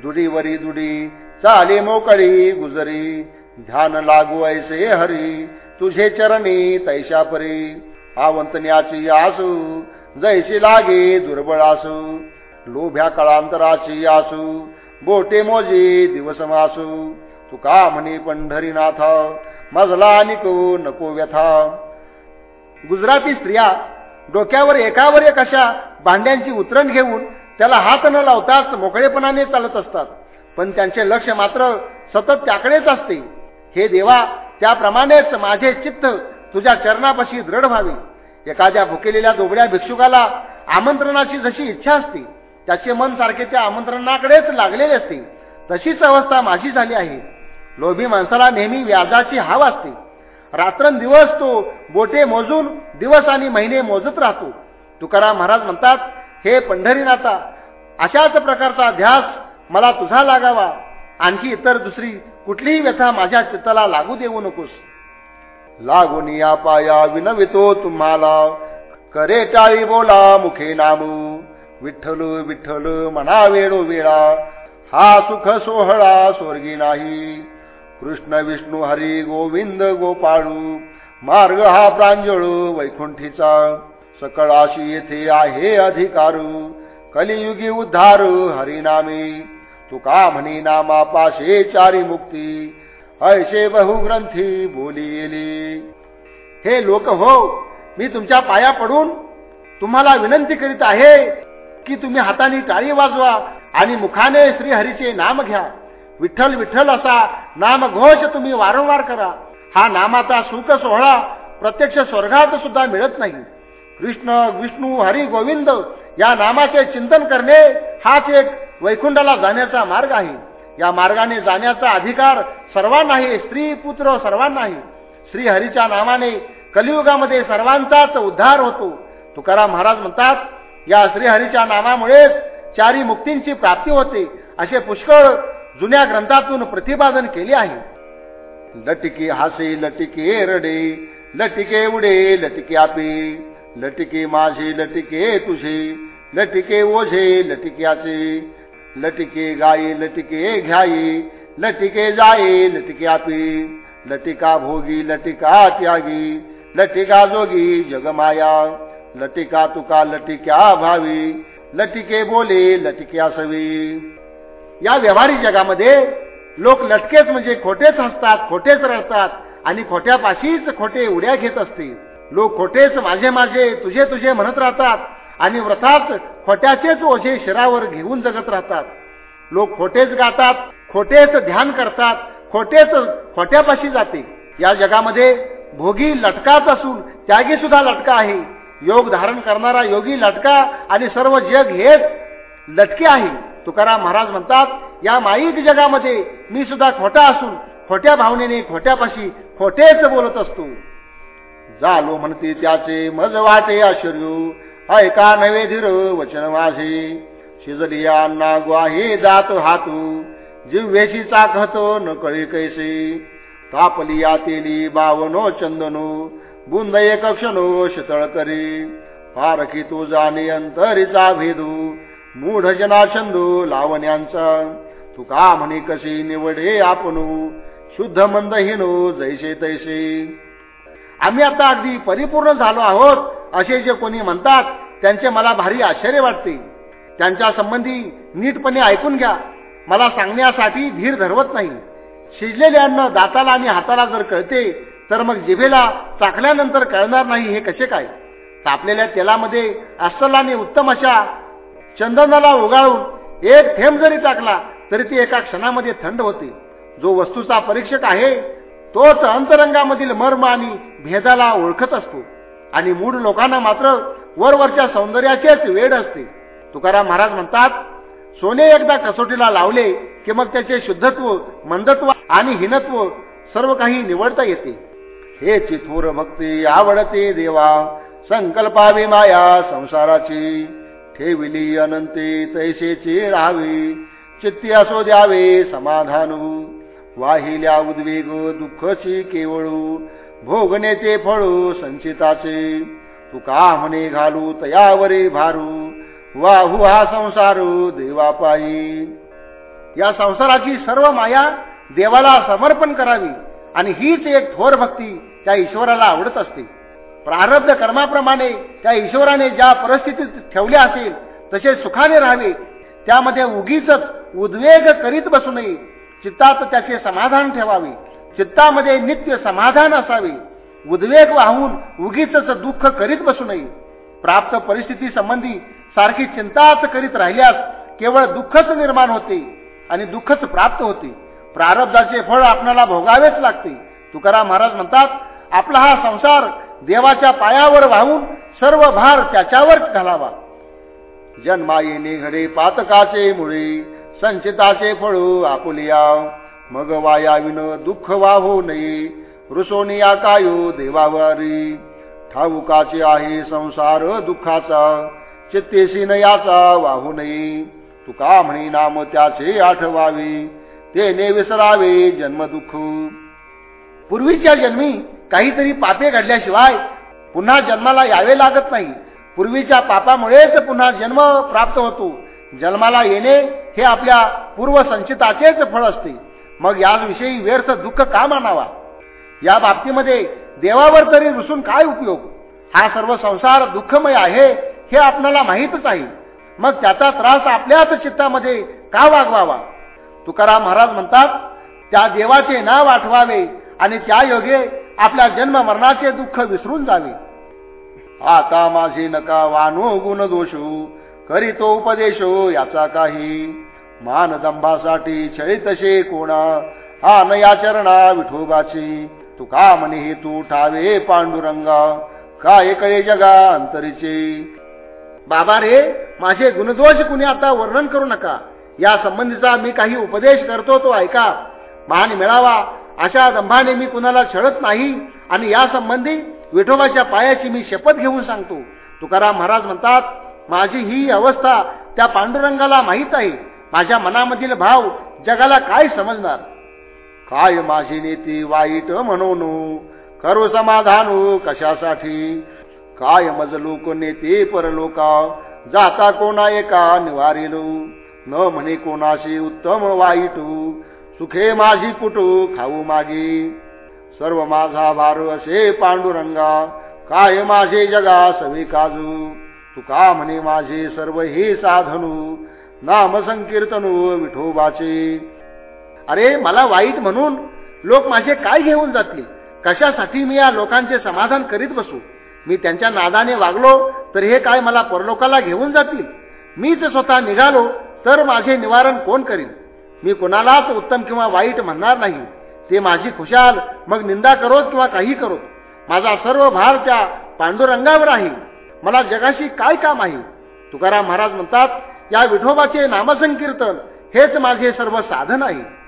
दुडीवरी दुडी चाले मोकळी गुजरी ध्यान लागू ऐसे हरी. तुझे चरणी तैशा परी आवंतन्याची आसू जैशी लागे दुर्बळ असू लोभ्या कळांतराची आसू बोटे मोजे दिवस मासू. तुका म्हणे पंढरीनाथ मजला निको नको व्यथा. गुजराती स्त्रिया डोक्यावर एकावर एक अशा भांड्यांची उतरण घेऊन त्याला हात न लावताच मोकळेपणाने चालत असतात. पण त्यांचे लक्ष मात्र सतत त्याकडेच असते. हे देवा त्याप्रमाणेच माझे चित्त तुझ्या चरणापाशी दृढ व्हावे. एखाद्या भुकेलेल्या दोबड्या भिक्षुकाला आमंत्रणाची जशी इच्छा असते त्याचे मन सारखे त्या आमंत्रणाकडेच लागलेले असते. तशीच अवस्था माझी झाली आहे. लोभी माणसाला नेहमी व्याजाची हाव असते. रात्रंदिवस तो बोटे मोजून दिवस आणि महिने मोजत राहतो. तुकाराम महाराज म्हणतात हे पंढरीनाथा अशाच प्रकारचा ध्यास मला तुझा लागावा. आणखी इतर दुसरी कुठलीही व्यथा माझ्या चित्ताला लागू देऊ नकोस. लागून या पाया विनवितो तुम्हाला. करे टाळी बोला मुखे नामू. विठ्ठल विठ्ठल म्हणा वेळो वेळा. हा सुख सोहळा स्वर्गी नाही. कृष्ण विष्णू हरी गोविंद गोपाळू. मार्ग हा प्रांजळू वैकुंठीचा. सकळाशी येथे आहे अधिकारू. कलियुगी उद्धार हरिनामी. तुका म्हणे नामा पाशे चारी मुक्ती. ऐशे बहुग्रंथी बोली हे लोक हो मी तुमच्या पाया पडून तुम्हाला विनंती करीत आहे की तुम्ही हाताने टाळी वाजवा आणि मुखाने श्रीहरीचे नाम घ्या. विठ्ठल विठ्ठल असा नामघोष तुम्ही वारंवार करा. हा नामाचा सुख सोहळा प्रत्यक्ष स्वर्गात सुद्धा मिळत नाही. कृष्ण विष्णू हरी गोविंद या नामाचे चिंतन करणे हाच एक वैकुंठाला जाण्याचा मार्ग आहे. या मार्गाने जाण्याचा अधिकार सर्वांनाही स्त्री पुत्र सर्वांना श्रीहरीच्या नावाने कलियुगामध्ये सर्वांचाच उद्धार होतो. तुकाराम महाराज म्हणतात या श्रीहरीच्या नामामुळेच चारी मुक्तींची प्राप्ती होते. असे पुष्कळ जुन्या ग्रंथातून प्रतिपादन केले आहे. लटिके हासे लटिके रडे लटिके उडे लटिके आपे लटिके माझे लटिके तुझे लटिके ओझे लटिक्याचे लटिके गाई लटिके घ्याई लटिके जाई लटिके लटिका भोगी लटिका त्यागी लटिका जोगी जगमाया लटिका तुका लटिक्या भावी लटिके बोले लटिक्या सवी या व्यवहारी जगामध्ये लोक लटकेच म्हणजे खोटेच हसतात खोटेच रडतात आणि खोट्यापाशीच खोटे उड्या घेत असते. लोक खोटेच माझे माझे तुझे तुझे म्हणत राहतात. आणि व्रतात खोट्याचेच ओझे शिरावर घेऊन जगत राहतात. लोक खोटेच गातात खोटेच ध्यान करतात खोटेच खोट्यापाशी जाते. या जगामध्ये भोगी लटकाच असून त्यागी सुद्धा लटका आहे. योग धारण करणारा योगी लटका आणि सर्व जग हेच लटके आहे. तुकाराम महाराज म्हणतात या माईक जगामध्ये मी सुद्धा खोटा असून खोट्या भावनेने खोट्यापाशी खोटेच बोलत असतो. जालो म्हणते त्याचे मज वाटे आश्चर्य ऐका नवे धीर वचन माझे शिजलिया ना ग्वाही जात हातू. जिव्हेशी चाखतो न कळी कैसे. तापलिया तेली बावनो चंदनो. बुंद एक क्षणो शीतळ करी. पारखी तू जाणे अंतरीचा भेदू. मूढ जना छंदू लावण्यांचा. तू का म्हणे कशी निवडे आपणू? शुद्ध मंदहीनो जैसे तैसे. आम्ही आता अगदी परिपूर्ण झालो आहोत. असे जे कोणी म्हणतात त्यांचे मला भारी आश्चर्य वाटते. त्यांच्या संबंधी नीटपणे ऐकून घ्या. मला सांगण्यासाठी धीर धरवत नाही. शिजलेले अन्न दाताला आणि हाताला जर कळते तर मग जिभेला चाकल्यानंतर कळणार नाही हे कसे काय? तापलेल्या तेलामध्ये अस्सलाने उत्तम अशा चंदनाला उगाळून एक थेंब जरी टाकला तरी ती एका क्षणामध्ये थंड होते. जो वस्तूचा परीक्षक आहे तोच अंतरंगामधील मर्म आणि भेदाला ओळखत असतो. आणि मूळ लोकांना मात्र वरवरच्या सौंदर्याचेच वेड असते. तुकाराम महाराज म्हणतात सोने एकदा कसोटीला लावले की मग त्याचे शुद्धत्व मंदत्व आणि हिनत्व सर्व काही निवडता येते. हे चिथूर भक्ती आवडते देवा संकल्पावी माया संसाराची. ठेविली अनंते तैसेची राहावी चित्ती असो द्यावे समाधानू. वाहिल्या उद्वेग दुःखची केवळू भोगण्याचे फळू संचिताचे. तुका म्हणे घालू तयावरे भारू वाहू हा संसार देवापायी या संसाराची सर्व माया देवाला समर्पण करावी आणि हीच एक थोर भक्ती त्या ईश्वराला आवडत असते. प्रारब्ध कर्माप्रमाणे त्या ईश्वराने ज्या परिस्थितीत ठेवले असेल तसे सुखाने राहावे. त्यामध्ये उगीच उद्वेग करीत बसू नये चित्तात त्याचे समाधान ठेवावे. चित्तामध्ये नित्य समाधान असावे. उद्वेग वाहून उगीच दुःख करीत बसू नये. प्राप्त परिस्थिती संबंधी सारखी चिंताच करीत राहिल्यास केवळ दुःखच निर्माण होते आणि दुःखच प्राप्त होते. प्रारब्धाचे फळ आपल्याला भोगावेच लागते. तुकाराम महाराज म्हणतात आपला हा संसार देवाच्या पायावर वाहून सर्व भार त्याच्यावर घालावा. जन्मा येणे घडे पातकाचे मुळे संचिताचे फळू आपुलिया. मग वायाविन दुःख वाहू नये. रुसोनिया कायो देवावारी. ठाऊकाचे आहे संसार दुःखाचा. चित्तेशी याचा वाहू नये. तुका म्हणे नाम त्याचे आठवावे. तेने विसरावे जन्मदुःख. पूर्वीच्या जन्मी काहीतरी पापे घडल्याशिवाय पुन्हा जन्माला यावे लागत नाही. पूर्वीच्या पापामुळेच पुन्हा जन्म प्राप्त होतो. जन्माला येणे हे आपल्या पूर्वसंचिताचेच फळ असते. मग याविषयी व्यर्थ दुःख का मानावा? या बाबतीमध्ये देवावर तरी रुसून काय उपयोग? हा सर्व संसार दुःखमय आहे हे आपल्याला माहीतच आहे. मग त्याचा त्रास आपल्याच चित्तामध्ये का वागवावा? तुकाराम महाराज म्हणतात त्या देवाचे नाव आठवावे आणि त्या योगे आपल्या जन्म मरणाचे दुःख विसरून जावे. आता माझे नका वानो गुण दोषू करीतो उपदेशो याचा काही. मानदंभासाठी तसे कोणा? हा चरणा विठोबाची. तुका म्हणे हे तू ठावे पांडुरंगा. काय कळे जगा अंतरीचे? बाबा रे माझे गुणदोष कुणी आता वर्णन करू नका? या संबंधीचा मी काही उपदेश करतो तो ऐका. मान मिळावा. अशा दंभाने मी कुणाला छळत नाही. आणि या संबंधी विठोबाच्या पायाची मी शपथ घेऊन सांगतो. तुकाराम महाराज म्हणतात माझी ही अवस्था त्या पांडुरंगाला माहीत आहे. माझ्या मनामधील भाव जगाला काय समजणार? काय माझी नेती वाईट म्हणून? करू समाधानू कशासाठी? काय मजलूक नेते परलोका? जाता कोणा एका निवारेलो? न म्हणे कोणाशी उत्तम वाईट? सुखे माझी कुटू खाऊ मागे? सर्व माझा भार असे पांडुरंगा काय माझे जगा सवे काजू तुका म्हणे माझे सर्व हे साधनू नाम संकीर्तनू विठोबाचे अरे मला वाईट म्हणून लोक माझे काय घेऊन जातील? कशासाठी मी या लोकांचे समाधान करीत बसू? मी त्यांच्या नादाने वागलो तर हे काय मला परलोकाला घेऊन जातील? मीच स्वतः निघालो तर माझे निवारण कोण करीन? मी कोणालाच उत्तम किंवा वाईट म्हणणार नाही. ते माझी खुशाल मग निंदा करोत किंवा काही करोत? माझा सर्व भार त्या पांडुरंगावर आहे. मला जगाशी काय काम आहे? तुकाराम महाराज म्हणतात या विठोबाचे नामसंकीर्तन हेच माझे सर्व साधन आहे.